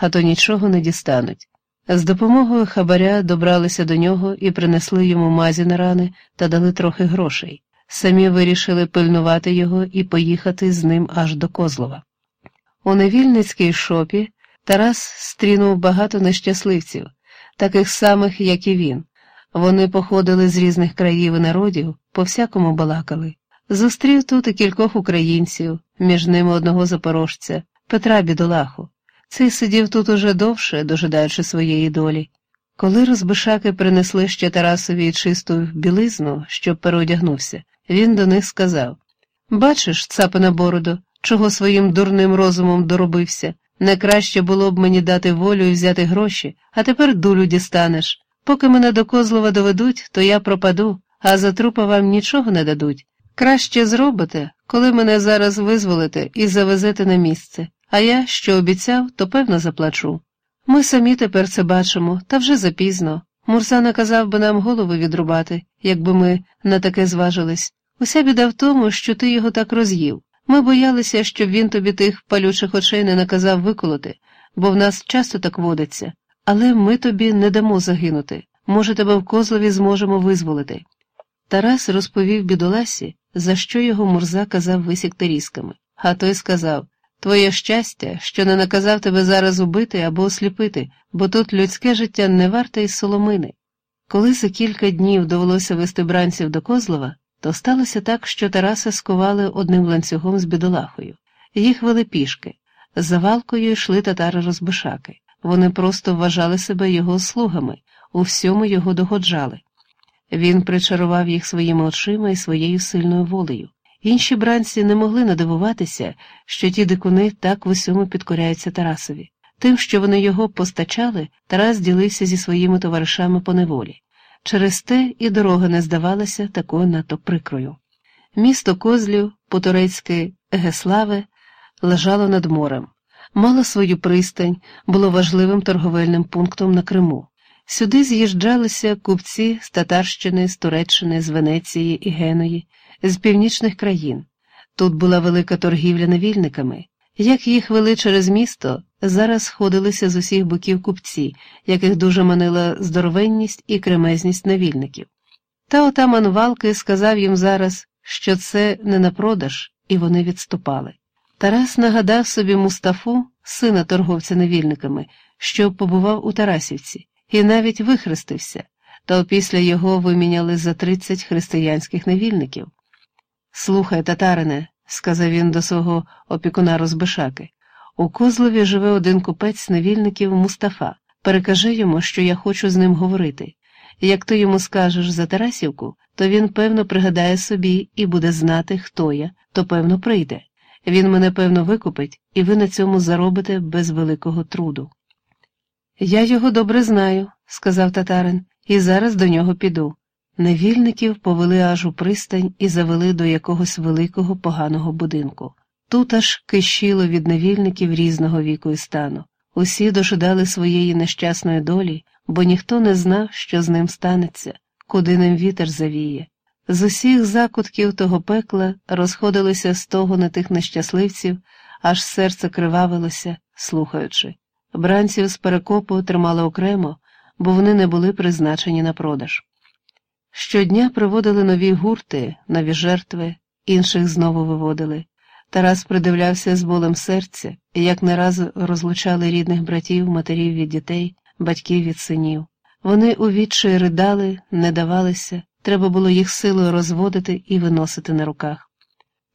а то нічого не дістануть. З допомогою хабаря добралися до нього і принесли йому мазі на рани та дали трохи грошей. Самі вирішили пильнувати його і поїхати з ним аж до Козлова. У невільницькій шопі Тарас стрінув багато нещасливців, таких самих, як і він. Вони походили з різних країв і народів, по всякому балакали. Зустрів тут і кількох українців, між ними одного запорожця, Петра Бідолаху. Цей сидів тут уже довше, дожидаючи своєї долі. Коли розбишаки принесли ще Тарасові чисту білизну, щоб переодягнувся, він до них сказав Бачиш, цапина бороду, чого своїм дурним розумом доробився. Не краще було б мені дати волю і взяти гроші, а тепер дулю дістанеш. Поки мене до Козлова доведуть, то я пропаду, а за трупа вам нічого не дадуть. Краще зробите, коли мене зараз визволите і завезете на місце, а я, що обіцяв, то певно заплачу. Ми самі тепер це бачимо, та вже запізно. Мурса наказав би нам голови відрубати, якби ми на таке зважились. Уся біда в тому, що ти його так роз'їв. Ми боялися, щоб він тобі тих палючих очей не наказав виколоти, бо в нас часто так водиться, але ми тобі не дамо загинути. Може, тебе в Козлові зможемо визволити. Тарас розповів бідоласі, за що його Мурза казав висікти різками, а той сказав Твоє щастя, що не наказав тебе зараз убити або осліпити, бо тут людське життя не варте й соломини. Коли за кілька днів довелося вести бранців до Козлова, то сталося так, що Тараса скували одним ланцюгом з бідолахою. Їх вели пішки. За валкою йшли татари розбишаки. Вони просто вважали себе його слугами, у всьому його догоджали. Він причарував їх своїми очима і своєю сильною волею. Інші бранці не могли надивуватися, що ті дикуни так в усьому підкоряються Тарасові. Тим, що вони його постачали, Тарас ділився зі своїми товаришами по неволі. Через те і дорога не здавалася такою надто прикрою. Місто Козлів, по-турецьки Егеславе, лежало над морем, мало свою пристань, було важливим торговельним пунктом на Криму. Сюди з'їжджалися купці з Татарщини, з Туреччини, з Венеції і Геної, з північних країн. Тут була велика торгівля невільниками. Як їх вели через місто, зараз сходилися з усіх боків купці, яких дуже манила здоровенність і кремезність невільників. Та отаман Валки сказав їм зараз, що це не на продаж, і вони відступали. Тарас нагадав собі Мустафу, сина торговця невільниками, що побував у Тарасівці, і навіть вихрестився, та опісля його виміняли за тридцять християнських невільників. Слухай, татарине, сказав він до свого опікуна Розбишаки, у Козлові живе один купець невільників Мустафа. Перекажи йому, що я хочу з ним говорити. Як ти йому скажеш за Тарасівку, то він, певно, пригадає собі і буде знати, хто я, то певно прийде. Він мене певно викупить, і ви на цьому заробите без великого труду. Я його добре знаю, сказав татарин, і зараз до нього піду. Невільників повели аж у пристань і завели до якогось великого поганого будинку. Тут аж кишіло від невільників різного віку і стану. Усі дожидали своєї нещасної долі, бо ніхто не знав, що з ним станеться, куди ним вітер завіє. З усіх закутків того пекла розходилися стогони тих нещасливців, аж серце кривавилося, слухаючи. Бранців з перекопу тримали окремо, бо вони не були призначені на продаж. Щодня приводили нові гурти, нові жертви, інших знову виводили. Тарас придивлявся з болем серця, як не раз розлучали рідних братів, матерів від дітей, батьків від синів. Вони у відчаї ридали, не давалися, треба було їх силою розводити і виносити на руках.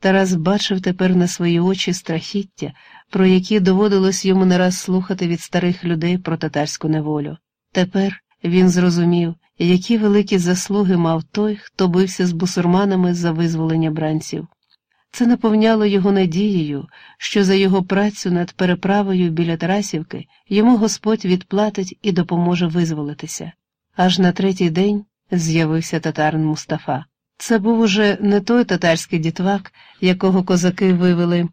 Тарас бачив тепер на свої очі страхіття, про які доводилось йому не раз слухати від старих людей про татарську неволю. Тепер він зрозумів, які великі заслуги мав той, хто бився з бусурманами за визволення бранців. Це наповняло його надією, що за його працю над переправою біля Тарасівки йому Господь відплатить і допоможе визволитися. Аж на третій день з'явився татарин Мустафа. Це був уже не той татарський дітвак, якого козаки вивели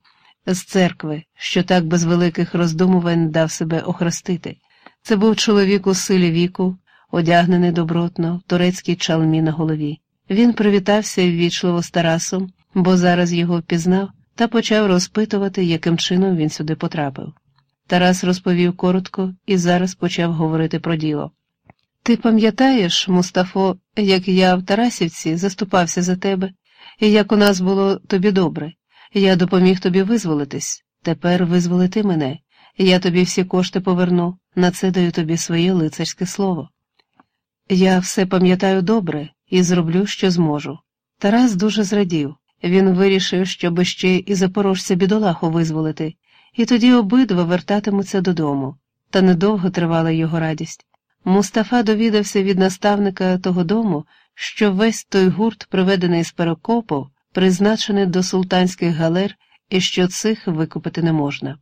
з церкви, що так без великих роздумувань дав себе охрестити. Це був чоловік у силі віку, одягнений добротно, в турецькій чалмі на голові. Він привітався ввічливо з Тарасом, бо зараз його впізнав, та почав розпитувати, яким чином він сюди потрапив. Тарас розповів коротко і зараз почав говорити про діло. Ти пам'ятаєш, Мустафо, як я в Тарасівці заступався за тебе, і як у нас було тобі добре. Я допоміг тобі визволитись. Тепер визволи ти мене. Я тобі всі кошти поверну, на це даю тобі своє лицарське слово. Я все пам'ятаю добре і зроблю, що зможу. Тарас дуже зрадів. Він вирішив, щоб ще і запорожця бідолаху визволити, і тоді обидва вертатимуться додому. Та недовго тривала його радість. Мустафа довідався від наставника того дому, що весь той гурт, приведений з перекопу, призначений до султанських галер і що цих викупити не можна.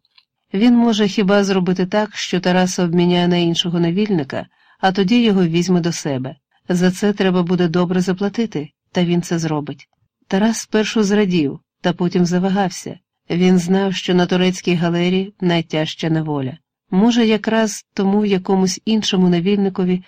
Він може хіба зробити так, що Тараса обміняє на іншого невільника, а тоді його візьме до себе. За це треба буде добре заплатити, та він це зробить. Тарас спершу зрадів, та потім завагався. Він знав, що на турецькій галері найтяжча неволя. Може, якраз тому якомусь іншому невільникові